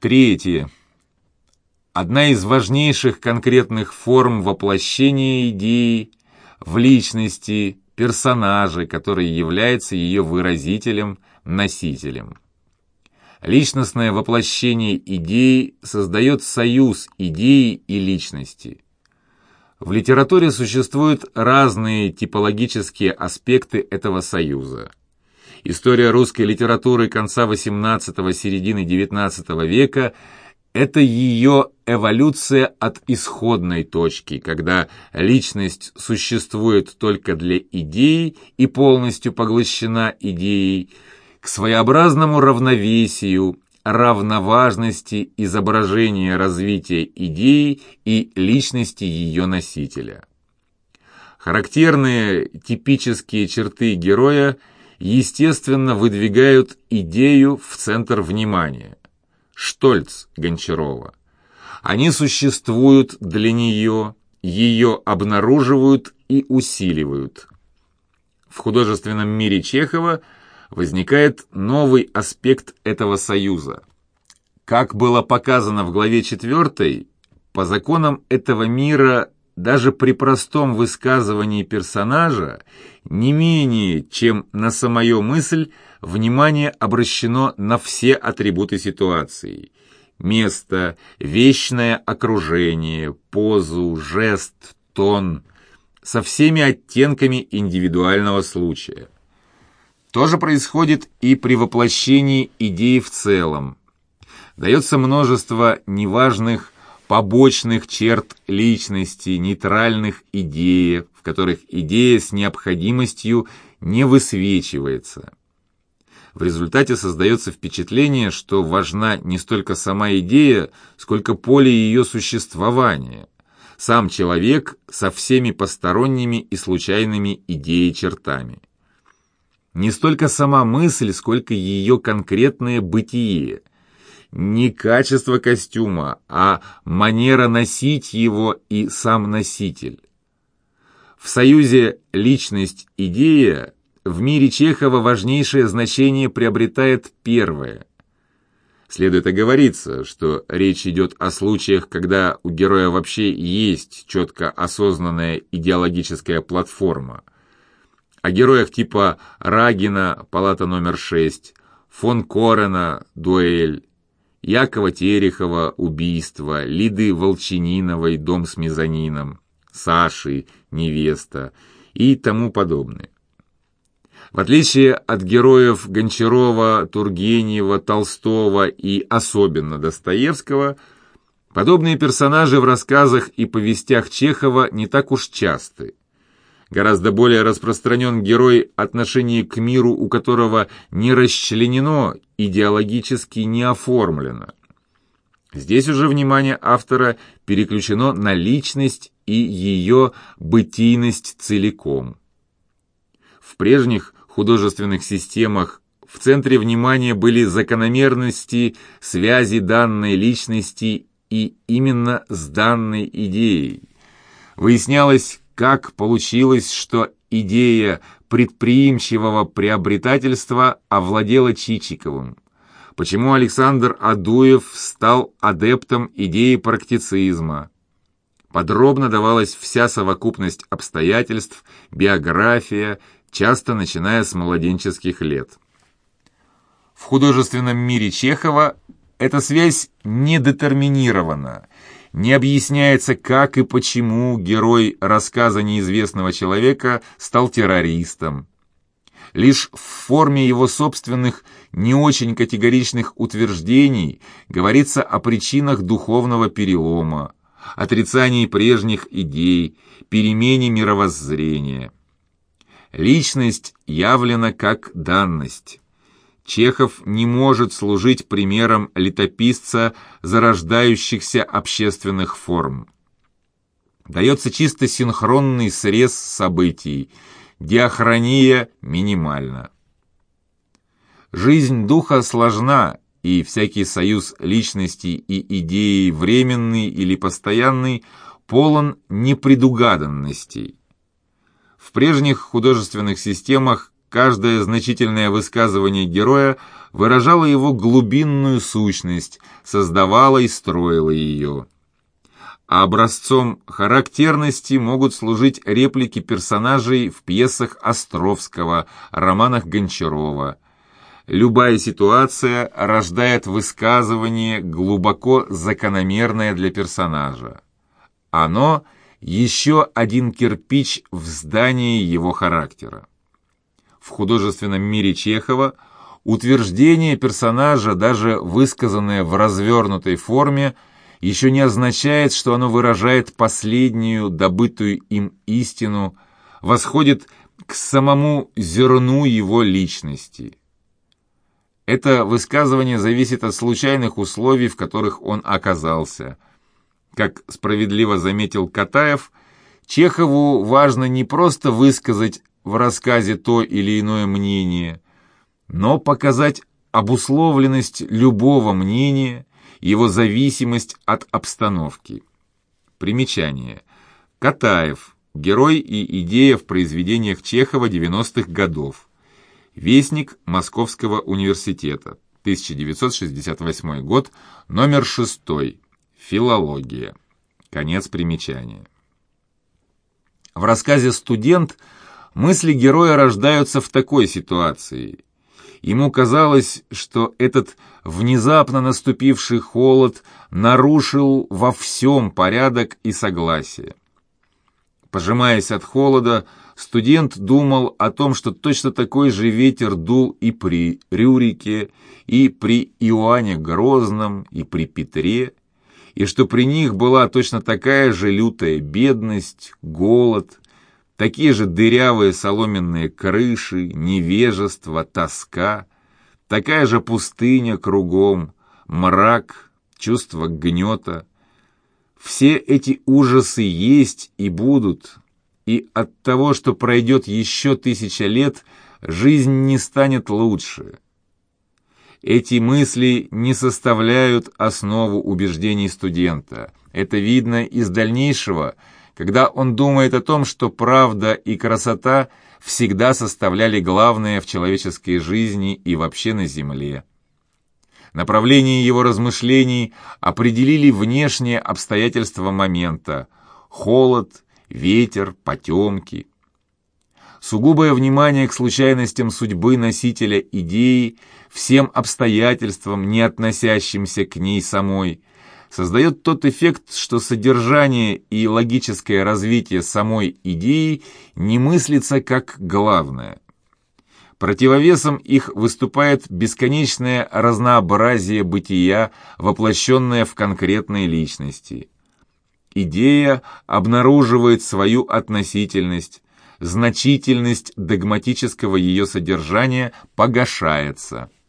Третье. Одна из важнейших конкретных форм воплощения идеи в личности персонажа, который является ее выразителем, носителем. Личностное воплощение идеи создает союз идеи и личности. В литературе существуют разные типологические аспекты этого союза. История русской литературы конца XVIII – середины XIX века – это ее эволюция от исходной точки, когда личность существует только для идеи и полностью поглощена идеей, к своеобразному равновесию, равноважности изображения развития идеи и личности ее носителя. Характерные типические черты героя естественно выдвигают идею в центр внимания. Штольц Гончарова. Они существуют для нее, ее обнаруживают и усиливают. В художественном мире Чехова – возникает новый аспект этого союза. Как было показано в главе 4, по законам этого мира даже при простом высказывании персонажа не менее, чем на самую мысль, внимание обращено на все атрибуты ситуации. Место, вечное окружение, позу, жест, тон, со всеми оттенками индивидуального случая. То же происходит и при воплощении идеи в целом. Дается множество неважных побочных черт личности, нейтральных идей, в которых идея с необходимостью не высвечивается. В результате создается впечатление, что важна не столько сама идея, сколько поле ее существования, сам человек со всеми посторонними и случайными идеей чертами не столько сама мысль, сколько ее конкретное бытие. Не качество костюма, а манера носить его и сам носитель. В союзе личность-идея в мире Чехова важнейшее значение приобретает первое. Следует оговориться, что речь идет о случаях, когда у героя вообще есть четко осознанная идеологическая платформа – о героях типа Рагина, палата номер 6, фон Корена, дуэль, Якова Терехова, убийство, Лиды Волчининовой, дом с мезонином, Саши, невеста и тому подобное. В отличие от героев Гончарова, Тургенева, Толстого и особенно Достоевского, подобные персонажи в рассказах и повестях Чехова не так уж часты. Гораздо более распространен герой отношении к миру, у которого не расчленено, идеологически не оформлено. Здесь уже внимание автора переключено на личность и ее бытийность целиком. В прежних художественных системах в центре внимания были закономерности связи данной личности и именно с данной идеей. Выяснялось, как получилось, что идея предприимчивого приобретательства овладела Чичиковым? Почему Александр Адуев стал адептом идеи практицизма? Подробно давалась вся совокупность обстоятельств, биография, часто начиная с младенческих лет. В художественном мире Чехова эта связь не детерминирована – не объясняется, как и почему герой рассказа неизвестного человека стал террористом. Лишь в форме его собственных не очень категоричных утверждений говорится о причинах духовного перелома, отрицании прежних идей, перемене мировоззрения. Личность явлена как данность. Чехов не может служить примером летописца зарождающихся общественных форм. Дается чисто синхронный срез событий, диахрония минимальна. Жизнь духа сложна, и всякий союз личности и идеи временный или постоянный полон непредугаданностей. В прежних художественных системах Каждое значительное высказывание героя выражала его глубинную сущность, создавала и строила ее. А образцом характерности могут служить реплики персонажей в пьесах Островского, романах Гончарова. Любая ситуация рождает высказывание, глубоко закономерное для персонажа. Оно – еще один кирпич в здании его характера. В художественном мире Чехова – Утверждение персонажа, даже высказанное в развернутой форме, еще не означает, что оно выражает последнюю, добытую им истину, восходит к самому зерну его личности. Это высказывание зависит от случайных условий, в которых он оказался. Как справедливо заметил Катаев, Чехову важно не просто высказать в рассказе то или иное мнение – но показать обусловленность любого мнения, его зависимость от обстановки. Примечание. Катаев. Герой и идея в произведениях Чехова 90-х годов. Вестник Московского университета. 1968 год. Номер 6. Филология. Конец примечания. В рассказе «Студент» мысли героя рождаются в такой ситуации – Ему казалось, что этот внезапно наступивший холод нарушил во всем порядок и согласие. Пожимаясь от холода, студент думал о том, что точно такой же ветер дул и при Рюрике, и при Иоанне Грозном, и при Петре, и что при них была точно такая же лютая бедность, голод, Такие же дырявые соломенные крыши, невежество, тоска, такая же пустыня кругом, мрак, чувство гнета. Все эти ужасы есть и будут, и от того, что пройдет еще тысяча лет, жизнь не станет лучше. Эти мысли не составляют основу убеждений студента. Это видно из дальнейшего – когда он думает о том, что правда и красота всегда составляли главное в человеческой жизни и вообще на Земле. Направление его размышлений определили внешние обстоятельства момента – холод, ветер, потемки. Сугубое внимание к случайностям судьбы носителя идеи, всем обстоятельствам, не относящимся к ней самой – создает тот эффект, что содержание и логическое развитие самой идеи не мыслится как главное. Противовесом их выступает бесконечное разнообразие бытия, воплощенное в конкретной личности. Идея обнаруживает свою относительность, значительность догматического ее содержания погашается –